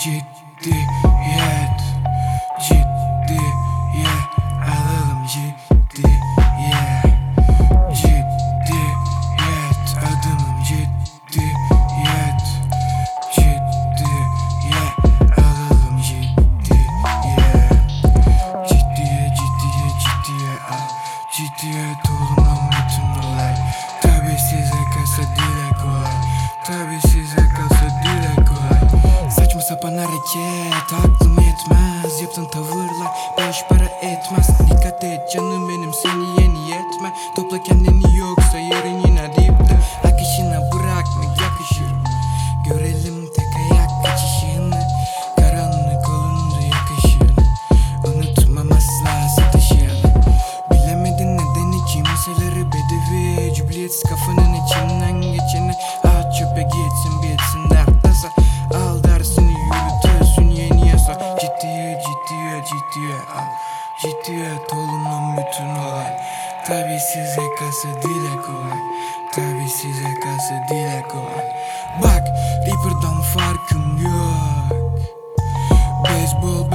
ciddiyet Ciddiye alalım ciddiye Ciddiyet adım ciddiyet Ciddiye alalım ciddiye Ciddiye ciddiye ciddiye al Ciddiyet olmam bütün olay. Tabi size kasa dile kolay Tabi Gereksiz yaptığın tavırlar Beş para etmez. Dikkat et canım benim seni yeni yetme. Topla kendini yoksa yarın yine dipte. Akışına bırakmak yakışır Görelim tek ayak kaçışını Karanlık olunca yakışır Unutmam asla satışını. Bilemedin neden iki meseleleri bedevi. Cübliyetsiz kafanın içinden geçeni At çöpe gitsin bitsin ciddiye al Ciddiyet olumlu bütün olay. Tabi size kalsa dile kolay Tabi size kalsa dile kolay. Bak Reaper'dan farkım yok. Beyzbol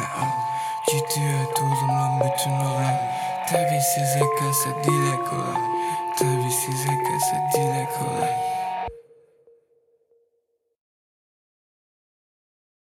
am Citiyor tozumla bütün olan Tabi size kasa dile kolay Tabi size kasa dile kolay